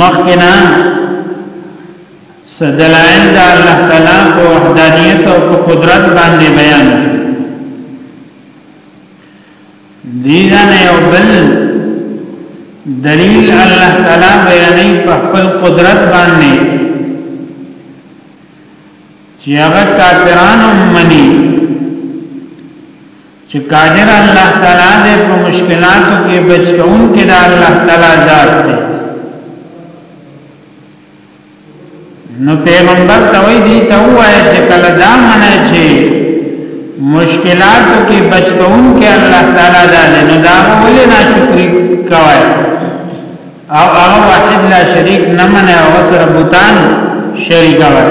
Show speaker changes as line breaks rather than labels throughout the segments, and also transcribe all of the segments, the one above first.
مخکنا سدلائل دا اللہ تعالی په وحدانیت او په قدرت باندې بیان دینا نه یو بل دلیل الله تعالی بیانې په خپل قدرت باندې چې هغه کافرانو منی چې قادر الله تعالی دې په مشکلاتو کې بچ کون کې دا الله تعالی ذات دی نو پیغمبر ته وی دی ته وای چې کله دا منه چې مشکلاتو کې بچ کون کې الله تعالی دا دې نو دا ولې نه شکرې کوي او هغه واحد لا شریک نه منه او سره بوتان شریک وای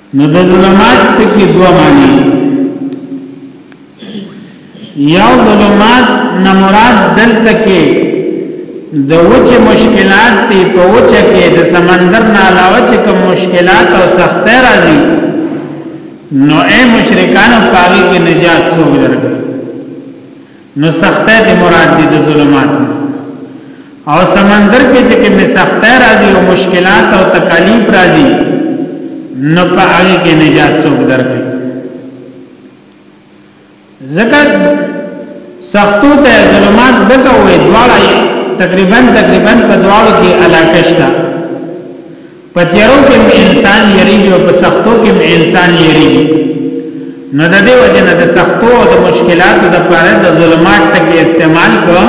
نو د ظلمات پکې دوه معنی یو ظلمات نه مراد دلته کې د وچه مشکلات دی په وچه کې د سمندر نه علاوه چې کوم مشکلات او سختۍ راځي نو اے مشرکان پاګه کې نجات څو درکړي نو سخته دې مراد دي د ظلمات او سمندر کې چې کوم سخته راځي او مشکلات او تکالیف راځي نو په هغه کې نجات څوک درکړي زکه سختو ته ظلمات زکه وې دواړه تقریبا تقریبا په دواړو کې علاقه شته په تیارو کې انسان یریږي او په سختو کې انسان یریږي نو د دې وجه نه د سختو او د مشکلاتو د پاره د ظلمات تک استعمال کو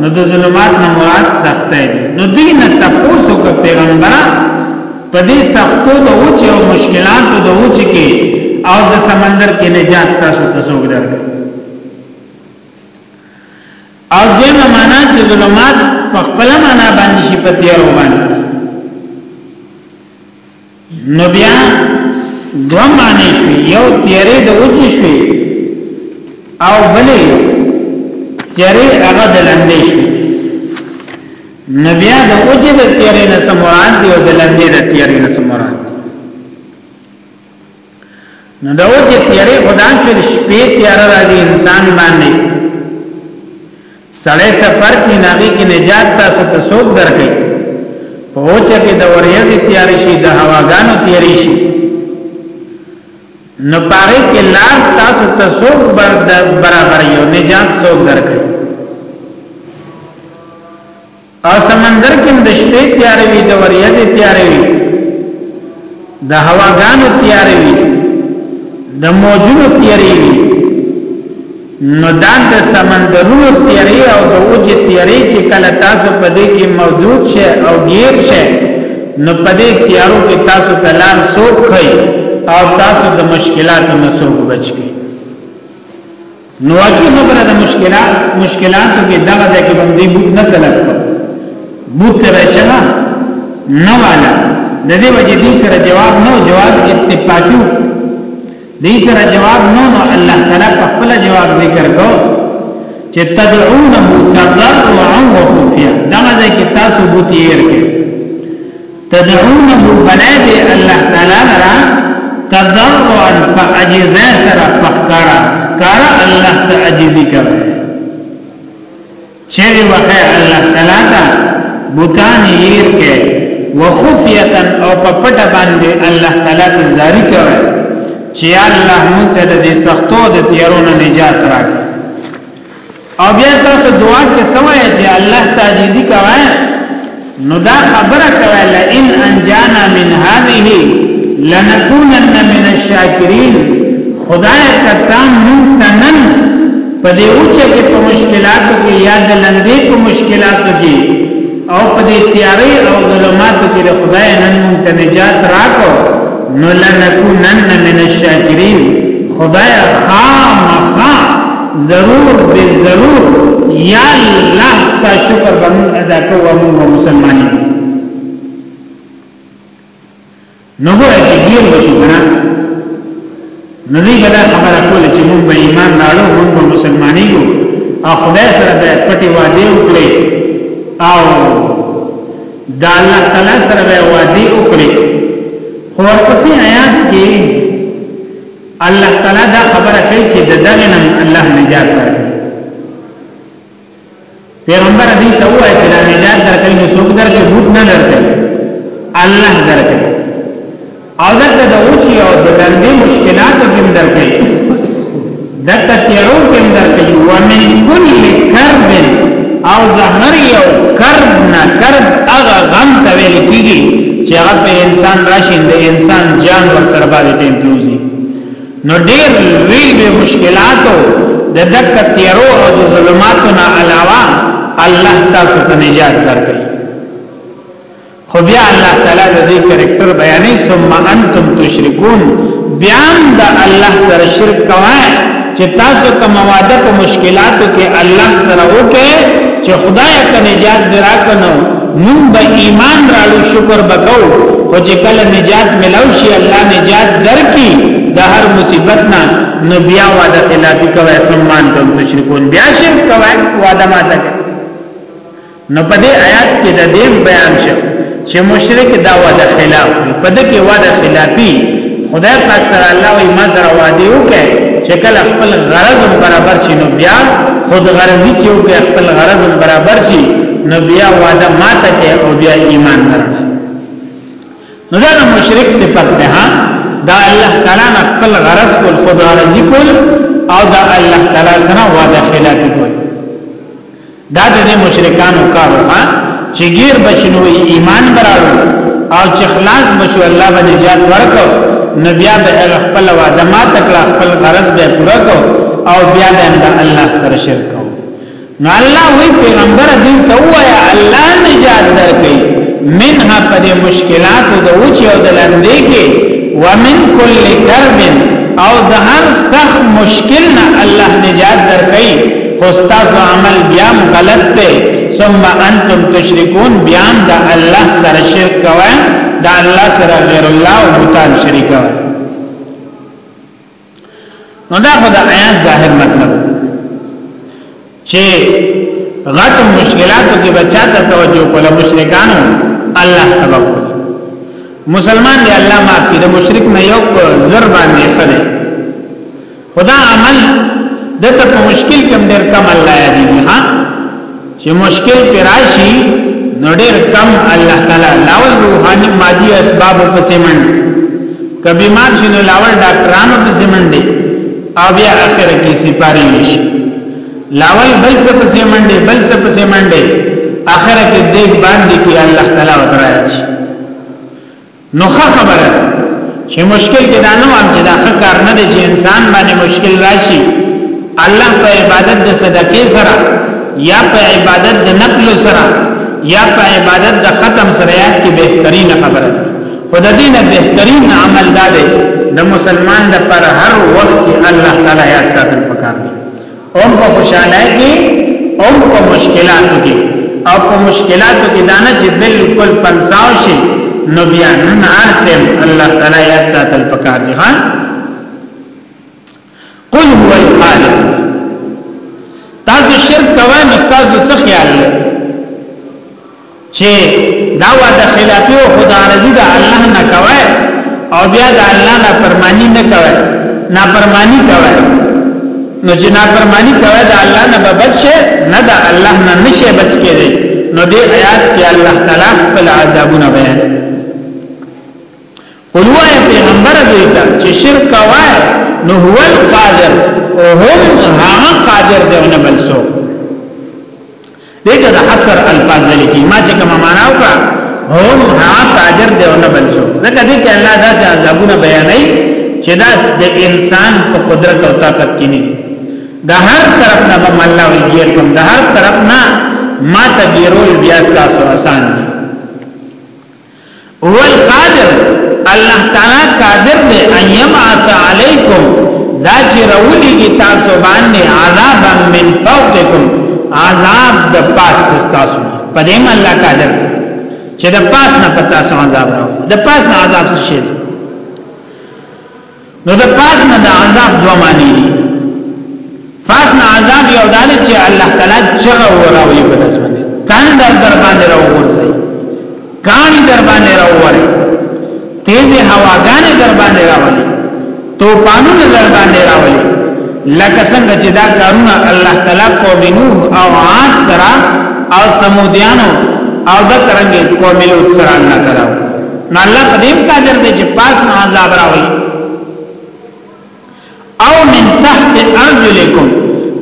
نو د ظلمات نه مراد سخته دي نو دین تاسو کو پیغمبر په دې سختو د اوچ او مشکلاتو د اوچ کې او د سمندر کې نجات تاسو ته څوګ درک او دویمه معنا چې ظلمات په خپل معنا باندې شي په تیارو باندې نو بیا دوه معنی شوی یو تیارې د اوچې شوی او بلې تیارې هغه د لندې شوی نو بیا د اوچې د تیارې نه سموران دی او د لندې د تیارې نه سموران نو دا وجه تیارې خدا چې شپې تیار راځي انسان باندې سړی سفر کې ناغي کې نجات تاسو ته څوک درکې په اوچه کې د وریځې تیار شي د هواګانو تیار شي نو پاره کې لار تاسو ته څوک برابر یو نجات څوک درکې او سمندر کې د شپې تیارې وي د وریځې تیارې وي د هواګانو تیارې وي د موجونو تیارې وي نو دا د سمندرونو تیارې او د اوج تیارې چې کله تاسو په دې کې موجود شئ او غیر شئ نو په دې تیارو کې تاسو ته لار سوک خي او تاسو د مشکلاتو نه سوک بچ کی نو اکی خبره د مشکلات مشکلاتو کې دغه د کې باندې بوت نه طلب کو بوت ته چلا نه والا د دې وجه دې سره جواب نو جواب اتفاقیو دې سره جواب نو نو الله تعالی په خپل جواب ذکر کو چې تدعونه تضرعا وخفيا دغه ځکه تاسو بوت یې ورکه تدعونه بلای دی الله تعالی لرا تضرعا فعجزا سرا فخکارا کارا الله تا عجزی کوي چیرې وخه الله تعالی تا بوتان یې کې وخفیتا او په پټ باندې الله تعالی ته زاری کوي چې الله مونږ ته د سختو د تیارونو نجات راکړي او بیا تاسو دعا کې سوای چې الله تعجیزی کوي نو دا خبره کوي لئن انجانا من هذه لنكونن من الشاکرین خدای کتا مون تنن په دې اوچه کې په مشکلاتو کې یا د لندې په مشکلاتو کې او په دې تیارې او ظلماتو کې خدای نن مون ته نجات راکو نو لنكونن من الشاکرین خدای خامخا ضرور به ضرور یا الله ستا شکر به موږ ادا کوو موږ مسلمانان نو ګوره چې ګیر وشو کنه نو دې بلا خبره کوله چې موږ به ایمان راړو موږ به مسلمانان یو او خدای سره به پټي وعده وکړي او دا الله تعالی سره به وعده وکړي خو ورپسې آیات کې الله تعالی دا خبره کوي چې د دغه نن الله نجات ورکړي پیغمبر دې ته وایي چې دا نجات درکړي نو څوک درکړي بوت نه درکړي الله درکړي او دغه د اوچي او د لندې مشکلاتو کې درکړي دغه تیرو کې درکړي ومن کل کرب او زهر یو کرب نه کرب هغه غم ته ویل کیږي چې هغه په انسان راشي د انسان جان ور سره باندې ټیم پیوزي نو ډېر لوی لوی مشکلاتو د دک تیرو او د ظلماتو نه علاوه الله تاسو ته نجات درکړي خو بیا الله تعالی د دې کریکټر بیانې ثم انتم تشركون بیا د الله سره شرک کوي چې تاسو کوم واده په مشکلاتو کې الله سره وکړي چې خدای ته نجات دراکنو مونږ به ایمان راړو شکر بکو خو چې کله نجات ملاو شي الله نجات درکې د هر مصیبت نه نو بیا وعده خلافی کوي سمان تم تشرکون بیا شرک کوي وعده ماته نو په دې آیات کې د دې بیان شو چې مشرک دا وعده خلاف په دې کې وعده خلافی خدای پاک سره الله وي ما سره وعده وکړي چې کله خپل غرض برابر شي نو بیا خود غرضی چې وکړي خپل غرض برابر شي نو بیا وعده ماته کې او بیا ایمان درنه نو دا مشرک صفت ده دا الله تعالی نه خپل غرض کول خدا رضی کول او دا الله تعالی سره وعده خلاف کول دا د مشرکانو کار ها چې غیر بشنوي ایمان براړو او چې خلاص بشو الله به نجات ورکړو نو بیا به خپل وعده ماته کړه خپل غرض به پوره کو او بیا به الله سره شرک نو الله وی پیغمبر دی ته وایا الله نجات درکې منها په دې مشکلات د وچ او د لندې کې ومن کل کرب او د هر سخت مشکل نه الله نجات درکې خو تاسو عمل بیا غلط دی ثم انتم تشركون بیا د الله سره شرک کوئ د الله سره غیر الله او بوتان شریکوئ نو دا خو د آیات ظاهر مطلب چې غټ مشکلاتو کې بچا ته توجه کوله مشرکانو الله تبا کوله مسلمان دی الله معاف کړي د مشرک نه یو زر باندې خره خدا عمل دته په مشکل کې ډېر کم الله یادي ها چې مشکل پراشي نو ډېر کم الله تعالی لاول روحاني مادي اسباب په سیمن کبي مار شنو لاول ډاکټرانو په سیمن دي او بیا اخر کې سپاري نشي لاول بل څه په سیمن دي بل څه په سیمن دي اخر کې دیک باندې کې الله تعالی وتراځي نو ښه خبره ده چې مشکل کې دا نه وام چې دا ښه کار نه دی چې انسان باندې مشکل راشي الله په عبادت د صدقې سره یا په عبادت د نقل سره یا په عبادت د ختم سره یاد کې بهترین خبره ده خود دینه بهترین عمل دا دی د مسلمان د پر هر وخت الله تعالی یاد ساتل پکار دی هم په خوشاله کې هم په مشکلاتو کې او په مشکلاتو کې دانه چې بالکل پنساو شي نو بیا نن ارتم الله تعالی یاد ساتل پکار دي ها قل هو الخالق تاسو شرک کوئ نو تاسو څه خیال لرئ چې دا وعده خلافي او خدا رضی د الله نه کوي او بیا د الله نه پرمانی نه کوي نه پرمانی کوي نو چې نه پرمانی کوي د الله نه بچ شي نه د الله نه نشي بچ کېږي نو دې آیات کې الله تعالی خپل عذابونه بیان قل وای پیغمبر دوی ته چې شرک کوي نو هو القادر او هم هغه قادر دی نه بل سو دغه د حصر الفاظ لیکي ما چې کوم معنا وکړه هم هغه قادر دی نه بل سو ځکه دې کې الله داسې عذابونه بیانوي چې دا د انسان په قدرت او طاقت کې نه دي د هر طرف نه به الله ویږي کوم د هر طرف نه ما ته بیرول بیا تاسو آسان دي هو القادر الله تعالی قادر دی ان یبعث علیکم دا چې راولېږي تاسو باندې عذاب من فوقکم عذاب د پاس تاسو په دې مې الله قادر چې د پاس نه پتا سو عذاب راو د پاس نه عذاب څه شي نو د پاس نه د عذاب دوه معنی دي پاس نه عذاب یو دانه چې الله تعالی چغه وراوي په تاسو باندې تندر در باندې راوورځي کانی در باندې راووري تیزه هواګانې در باندې راولي توپانونه در باندې راولي لکه څنګه چې دا کارونه الله تعالی قوم نوح او عاد سره او ثمودیانو او د ترنګ قوم لوط سره الله تعالی نو الله په دې قادر دی چې پاس نه عذاب راوړي او من تحت ارجلکم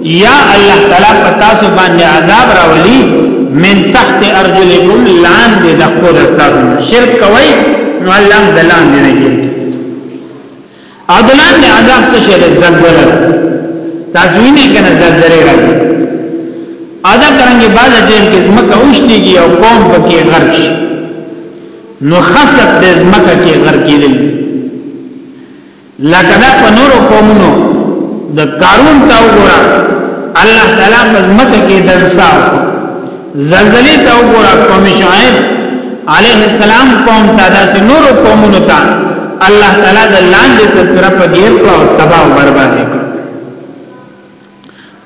یا الله تعالی پتا سو باندې عذاب راولي من تحت ارجلکم لاندې د خپل استادو شرک کوي نو الله دلان دی نه عدلان د عذاب څه شی ده زلزله ده تاسو وینئ کنه زلزله راځي ادا کرانګي باز ټیم کې زمکه اوشتيږي او قوم پکې غرق شي نو خسب د زمکه کې غرق کېدل لکه دا په نورو قومونو د قارون تا وګوره الله تعالی مزمکه کې دنساو زلزلې ته وګوره قوم شعیب علیه السلام قوم ته داس نور قومونو ته الله تعالی د لاندې تر طرف غیر کړ او تباہ او برباد کړ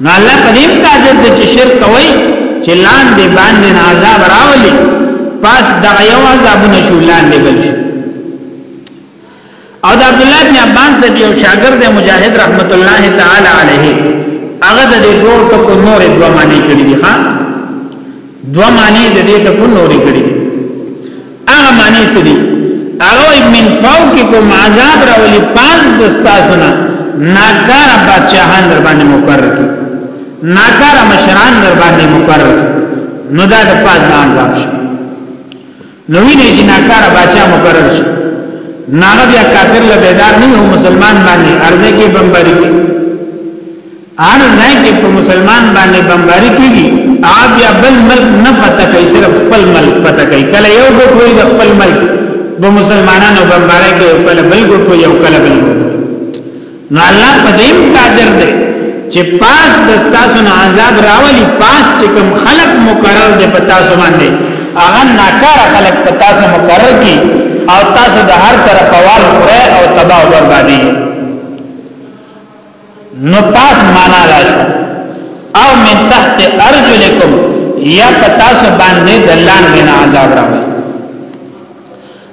نو الله قدیم قادر د چې شرک کوي چې لاندې باندې عذاب راولي پس دغه یو عذابونه شو لاندې بل شو او د عبد الله بن عباس د یو شاګرد مجاهد رحمت الله تعالی علیه هغه د دې دوه ټکو نور دوه معنی کړی دي ها دوه معنی د دې ټکو نور کړی دي هغه معنی څه دي هغه من فوقکم عذاب راولي پاس د تاسو نه ناکار بادشاہان در باندې مقرر کی ناکار مشران در باندې مقرر کی نو دا د پاس نه عذاب شي نو ویني چې ناکاره بادشاہ مقرر شي ناغه بیا کافر له بیدار نه یو مسلمان باندې ارزه کې بمباری کې هر ځای کې په مسلمان باندې بمباری کیږي هغه بیا بل ملک نه پته کوي صرف خپل ملک پته کوي کله یو ګوټ وي د خپل ملک به مسلمانانو بمباری کوي کله بل ګوټ یو کله بل ګوټ نو الله په دې قادر دی چې پاس د تاسو نه عذاب راولي پاس چې کوم خلق مقرر دی په تاسو باندې هغه ناکار خلق په تاسو مقرر کی او تاسو د هر طرف وال خره او تباہ بربادي نو پاس معنا راځي او من تحت ارجلکم یا پتاسو باندې دلان بنا عذاب راوي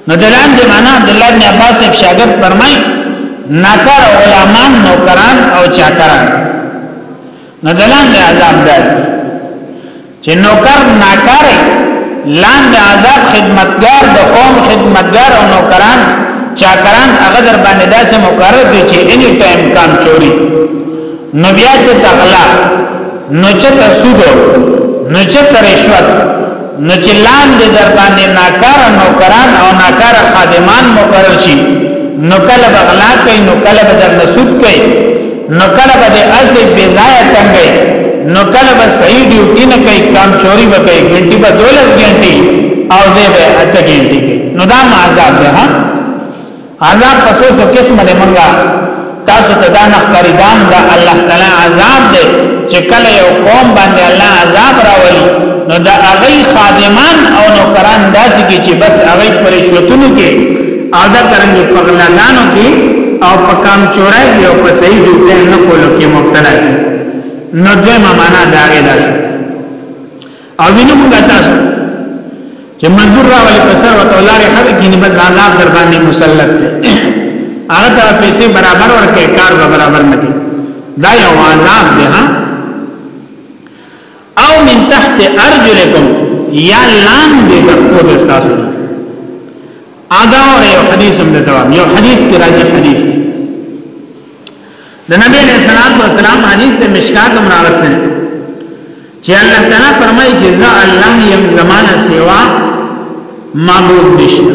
نو دلان دی معنا عبد الله بن عباس صاحب شاګرد فرمای ناکار غلامان نوکران او چاکران نو دلان دی عذاب دار چې نوکر ناکار لاندې عذاب خدمتگار د قوم خدمتگار او نوکران چاکران هغه در باندې داسې مقرر دي چې اني ټایم کام چوری نو بیا چې تغلا نو چې تسود نو چې رشوت نو چې لاندې در باندې ناکار نوکران او ناکار خادمان مقرر شي نو کله بغلا کوي نو کله به در نسود کوي نو کله به اسې بزایا تنګي نو کله به صحیح ډیوټي نه کوي کام چوری به کوي ګنټي به 12 غنټي او دې به اته ګنټي نو دا عذاب ده عذاب په څو څو قسمه دی مونږه تاسو ته دا نخکاری دام دا الله تعالی عذاب دی چې کله یو قوم باندې الله عذاب راولي نو دا هغه خادمان او نوکران داسې کې چې بس هغه پرېښوتونو کې او دا ترنګي پغلاګانو کې او په کام چورای کې او په صحیح دوی نه کولو کې مبتلا دي نو دوی معنا دا غي دا شو او وینو موږ تاسو چې مزدور راولي په سر وته لارې خلک یې بس عذاب در باندې مسلط دی هغه ته پیسې برابر ورکړي کار به برابر نه کوي دا یو عذاب دی ها او من تحت ارجلکم یا لام دې تخپو د تاسو ادا اور یو حدیث هم دته یو حدیث کې راځي حدیث دی د نبی علیہ الصلوۃ والسلام حدیث د مشکات هم راغسته چې الله تعالی فرمایي چې زه الله یم زمانه سیوا معبود نشته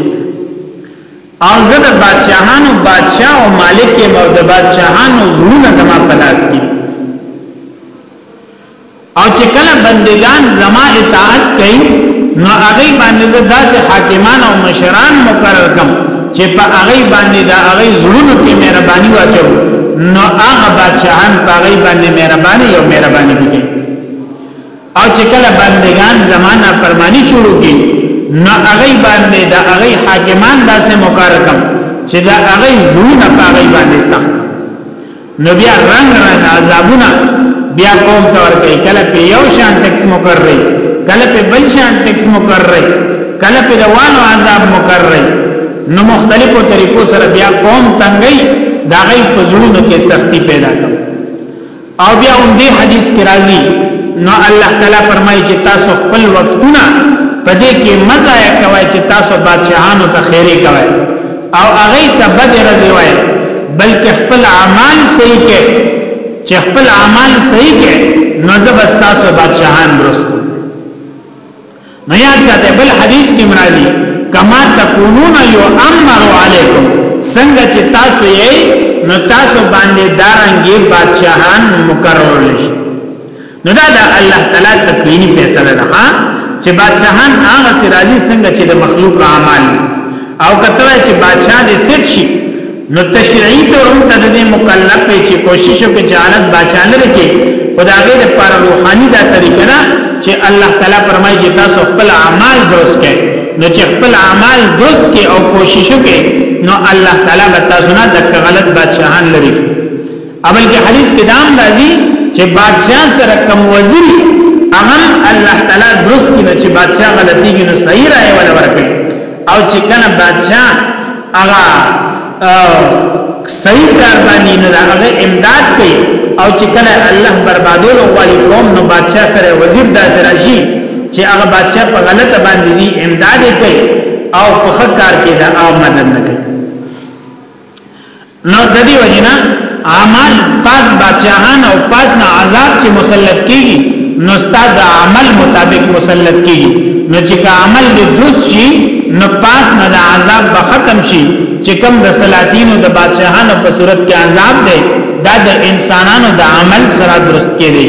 او زه د بادشاہانو بادشاہ او مالک یم او د بادشاہانو زړونه زما په لاس کې او چې کله بندگان زما اطاعت کوي نو هغه باندې زه داسې حاکمان او مشران مقرر کم چې په هغه باندې دا هغه زړونو کې مهرباني واچو نو هغه بادشاہان په هغه باندې مهرباني او مهرباني کوي او چې کله بندگان زمانہ پرمانی شروع کی نو هغه باندې دا هغه حاکمان داسې مقرر کم چې دا هغه زړونه په هغه باندې سخت نو بیا رنگ رنگ عذابونه بیا قوم ته ورکړي کله په یو شان ټیکس مقرري کله په بل شان ټیکس مقرري کله په دوانو عذاب مقرري نو مختلفو طریقو سره بیا قوم تنګي دا غي پزړونو کې سختی پیدا کوي او بیا هم دې حدیث کې راځي نو الله تعالی فرمایي چې تاسو خپل وختونه پدې کې مزه کوي چې تاسو بادشاہانو ته خیره کوي او هغه ته بد رزي وای بلکې خپل اعمال صحیح کې چې خپل اعمال صحیح کې نو زبستا سو بادشاہان درست نو یاد ساته بل حدیث کې مرادي کما تکونون یو امر علیکم څنګه چې تاسو یې نو تاسو باندې دارنګي بادشاہان مقرر شي نو دا د الله تعالی تکوینی فیصله ده چې بادشاہان هغه سي راځي څنګه چې د مخلوق اعمال او کته چې بادشاہ دې سټ شي نو تشریعي تور هم ته دې مکلف وي چې کوشش وکړي چې عادت بادشاہ لري کې خدای دې پر روحاني دا طریقه نه چې الله تعالی فرمایي چې تاسو خپل اعمال درست کړئ نو چې خپل اعمال درست کړئ او کوشش وکړئ نو الله تعالی به تاسو نه د غلط بادشاہان لري اول کې حدیث کې دام راځي چې بادشاہ سره کم وزیر هغه الله تعالی درست کړي چې بادشاہ غلطيږي نو صحیح راي ولا ورکړي او چې کنه بادشاہ هغه صحیح کار باندې نه هغه امداد کوي او چې کله الله بربادول غواړي قوم نو بادشاہ سره وزیر داسې راشي چې هغه بادشاہ په غلطه باندې امداد کوي او په خکار کې دا آمدن نه کوي نو د دې وجنه عمل پاس بادشاہان او پاس نه عذاب چې مسلط کیږي نو استاد د عمل مطابق مسلط کیږي نو چې کا عمل دې درست شي نو پاس نه د عذاب به ختم شي چې کوم د سلاطین او د بادشاہانو په صورت کې عذاب دی دا د انسانانو د عمل سره درست کېږي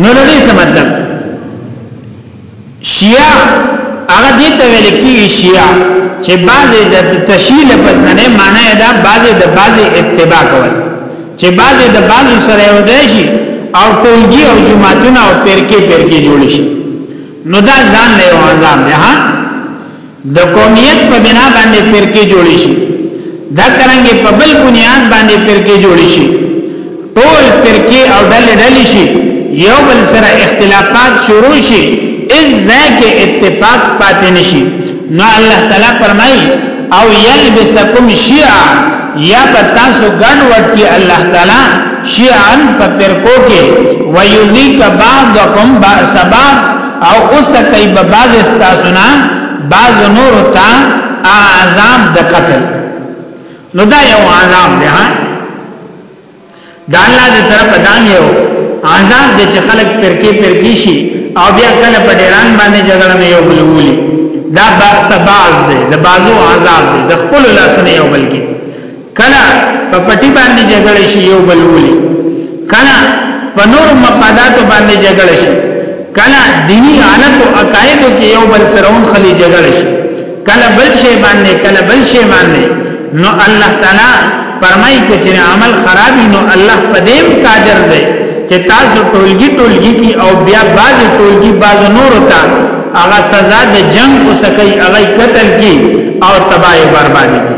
نو د دې څه مطلب شیعه هغه دې ته ویل کېږي شیعه چې بعضې د تشیل پس نه نه معنی دا بعضې د بعضې اتباع کول چې بعضې د بعضو سره یو دی شي او ټولګي او جماعتونه او پیرکې پیرکې جوړ شي نو دا ځان له عذاب ده ها د قومیت په بنا باندې فرقه جوړ شي دا څنګه په بل بنیاد باندې فرقه جوړ شي ټول فرقه او ډلې ډلې شي یو بل سره اختلافات شروع شي از ذاک اتفاق پاتې نشي نو الله تعالی فرمایي او یلبسکم شیعا یا پتا سو ګډ وډ کی الله تعالی شیعا په فرقو کې ویذیک بعضکم باعث بعض او اوس کوي به باز استاسونا باز نور تا عذاب د قتل نو دا یو عذاب دی ها دا الله دې طرف دان یو عذاب دې چې خلک پرکی پرکی شي او بیا کله په ډیران باندې جګړه نه یو بلولي دا بحث باز دی د بازو عذاب دی د خپل لاسونه یو بلکی کله په پټي باندې جګړه شي یو بل ولي کله په نور مقالاتو باندې جګړه شي کله دینی حالت او عقاید کې یو بل سره هم خلی جګړه شي کله بل شی باندې کله بل شی باندې نو الله تعالی فرمایي چې عمل خرابي نو الله پدیم قادر دی چې تاسو ټولګي ټولګي کی او بیا باز ټولګي باز نور تا هغه سزا د جنگ اوسکه هغه قتل کی او تباہی بربادی کی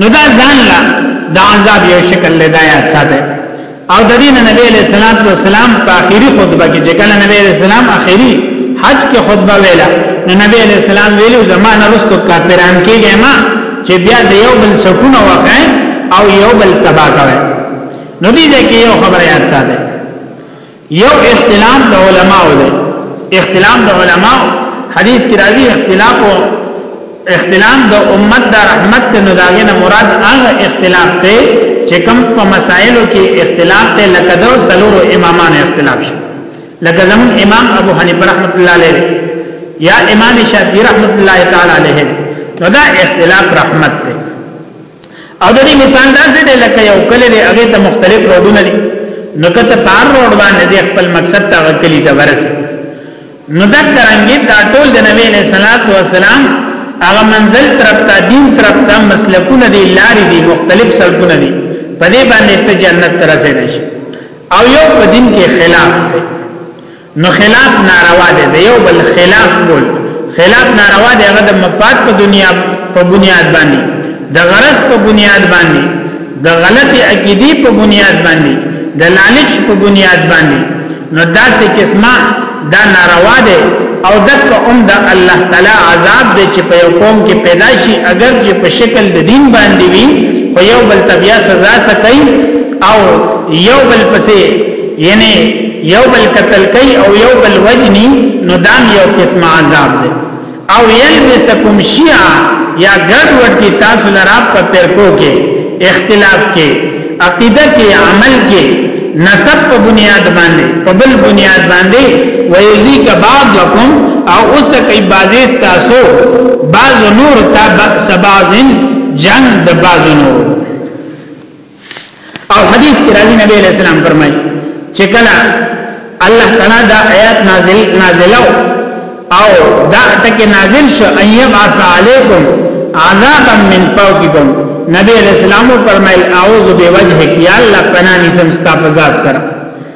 نو دا ځان لا د عذاب یو شکل لدا یاد ساته او د دین نبی علیہ الصلوۃ والسلام په اخیری خطبه کې چې کله نبی علیہ السلام اخیری حج کې خطبه ویلا نو نبی علیہ السلام ویلو زمانه رستو کافران کېږي ما چې بیا د یو بل سکون وخه او یو بل تبا کوي نو دې کې یو خبره یاد ساته یو اختلاف د علماو دی اختلاف د علماو حدیث کې راځي اختلاف او اختلاف د امت د رحمت ته نو داغه نه مراد هغه اختلاف ته چې کوم په مسائلو کې اختلاف ته لکه د سلور امامان اختلاف شي لکه زمون امام ابو حنیفه رحمت الله علیه یا امام شافعی رحمت الله تعالی علیه نو دا اختلاف رحمت ته او د دې مثال داسې دی لکه یو کلی دی هغه ته مختلف روډونه دي نو کته پار روډ باندې ځې خپل مقصد ته وکلی ته ورسې نو دا کرانګي دا ټول د نبی له صلوات و سلام هغه منزل طرف ته دین طرف ته مسلکونه دي لارې دي مختلف سلکونه دي په دې باندې ته جنت ترسه نشي او یو په دین کې خلاف دی نو خلاف ناروا دی د یو بل خلاف بول خلاف ناروا دی هغه د مفاد په دنیا په بنیاد باندې د غرض په بنیاد باندې د غلطي عقیدی په بنیاد باندې د لالچ په بنیاد باندې نو داسې قسمه دا ناروا دی او دک اوم د الله تعالی عذاب دی چې په یو قوم کې پیدا شي اگر چې په شکل د دین باندې وي خو یو بل طبيعه سزا سکي او یو بل پسې یعنی یو بل قتل کوي او یو بل وجنی نو دام یو قسم عذاب دی او یلبسکم شیعا یا ګډ وډ کی تاسو لرا په پرکو کې اختلاف کې عقیده کې عمل کې نسب په بنیاد باندې په بل بنیاد باندې ویزی کا بعض لکم او اوس کوي بازیس تاسو بعض نور تا سبازن جنگ د بعض نور او حدیث کې راځي نبی علیہ السلام فرمایي چې کله الله تعالی دا آیات نازل نازلو او دا تکي نازل شو ايب عف عليكم عذابا من فوقكم نبی علیہ السلام فرمایل اعوذ بوجهک یا الله پنانی سمستا فزاد سره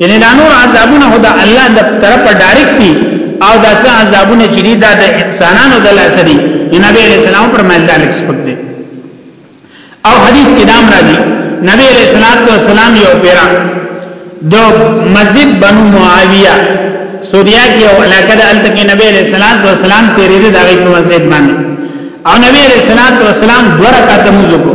یعنی دا نور عذابونه هدا الله د طرف ډایرکټ دي او دا سه عذابونه چې دي دا د انسانانو د لاس دي نبی علیہ السلام پر مال دا لکس پک دي او حدیث کې دام راځي نبی علیہ الصلوۃ والسلام یو پیرا د مسجد بنو معاویه سوریا کې او علاقه د الته کې نبی علیہ الصلوۃ والسلام تیرې د هغه مسجد باندې او نبی علیہ الصلوۃ والسلام دوه رکعات موږ کو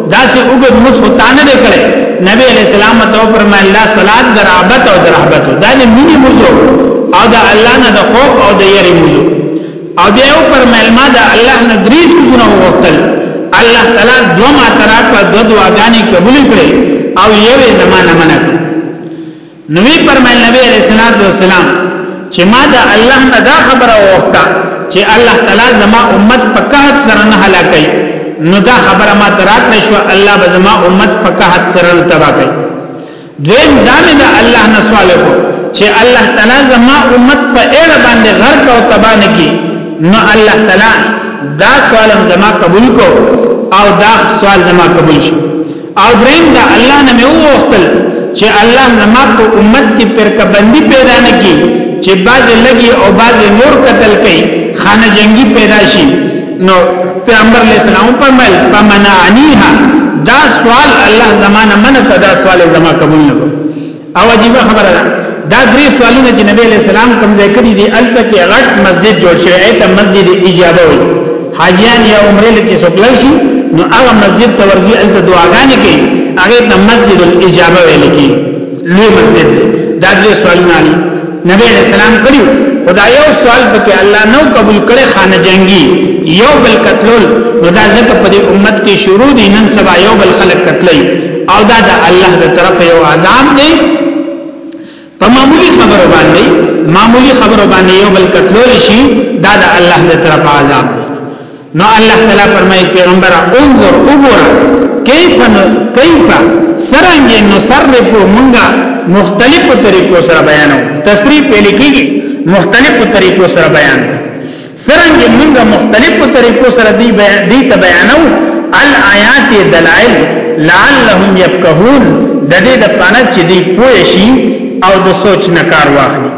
دا سه وګد مس خو تانه دې کړې نبی علیہ السلام ته فرمایله الله صلات درابت او درحبت دا دې مینه موزو او دا الله نه د خوف او د یری موزو او بیا یو فرمایل ما دا الله نه دریس ګونه وکړل الله تعالی دو ما ترا په دو دعاګانې قبول کړې او یوې زمانہ منه نو وی فرمایل نبی علیہ الصلوۃ والسلام چې ما د الله نه دا خبره وغوښته چې الله تعالی زما امت په قحط سره نه هلاکي نو دا خبره ما تراتلی شو الله به زما امت په قحط سره نه تبا کوي دویم دا مې د الله نه سوال وکړ چې الله تعالی زما امت په اړ باندې غرق او تبا نه کی نو الله تعالی دا سوالم زما قبول کو او دا سوال زما قبول شو او دریم دا الله نه مې وغوښتل چې الله زما په امت کې پرکه بندي پیدا نه کړي چې باز لګي او باز نور قتل کوي خانه جنگي پیدا شي نو پیغمبر علیہ السلام په مل په منعنیها دا سوال الله زمانه منه دا سوال زما قبول نه او عجیب خبره ده دا درې سوالونه چې نبی علیہ السلام کوم ځای کړی دی الته کې غټ مسجد جوړ شوی ایت مسجد اجابه وي حاجیان یا عمره لچې سوکلل شي نو هغه مسجد ته ورځي الته دعاګانې کوي هغه ته مسجد الاجابه ویل کی لوی مسجد دی دا درې سوالونه دي نبی علیہ السلام کړی خدای یو سوال پکې الله نو قبول کړي خانه جنگي یو بل قتلول نو دا ځکه په دې امت کې شروع دي نن سبا یو بل خلق قتلای او دا د الله د طرف یو عذاب دی په معمولی خبرو باندې معمولی خبرو باندې یو بل کتلول شي دا د الله د طرف عذاب دی نو الله تعالی فرمایي پیغمبر انظر وګوره کیف کیف سرنګ نصرفو مونږه مختلفو طریقو سره بیانو تصریف ویل کیږي مختلفو طریقو سره بیانو سرنګ موږ مختلفو طریقو سره دی دی ته بیانو الایات دلائل لعلهم یفقهون د دې د پاره چې دی پوه شي او د سوچ نه کار واخلي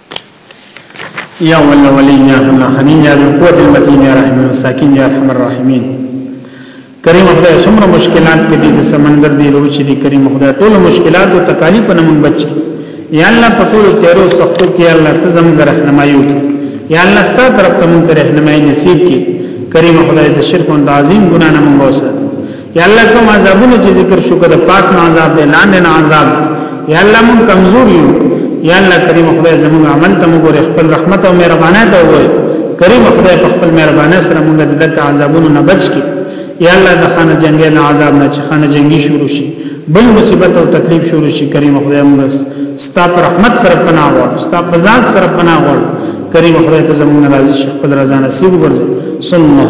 يا ول الأولين
يا أرحم الراحمين يا ذو القوة المتين يا رحم المساكين يا أرحم الراحمين کریم خدای څومره مشکلات کې دي د سمندر دی لوچ دي کریم خدای ټول مشکلات او تکالیف نه مونږ بچي یا الله په ټول تیرو سختو کې الله ته زموږ رهنمایي وکړي یا الله ستاسو طرف ته مونږ رهنمایي نصیب کړي کریم خدای د شرک او عظیم ګناه نه مونږ وساتي یا الله کوم عذابونه چې ذکر شو کده پاس نه عذاب دی لاندې نه عذاب یا الله مون کمزور یو یا الله کریم خدای زموږ عمل ته موږ خپل رحمت او مهرباني ته وګورئ کریم خدای په خپل مهرباني سره موږ د دغه عذابونو نه بچ کی یا الله د خانه جنگي نه عذاب نه چې خانه جنگي شروع شي بل مصیبت او تکلیف شروع شي کریم خدای موږ ستا پر رحمت سره پناه وړ ستا په ذات سره پناه وړ کریم خدای ته زموږ راضي شي خپل رضا نصیب ورزه سنت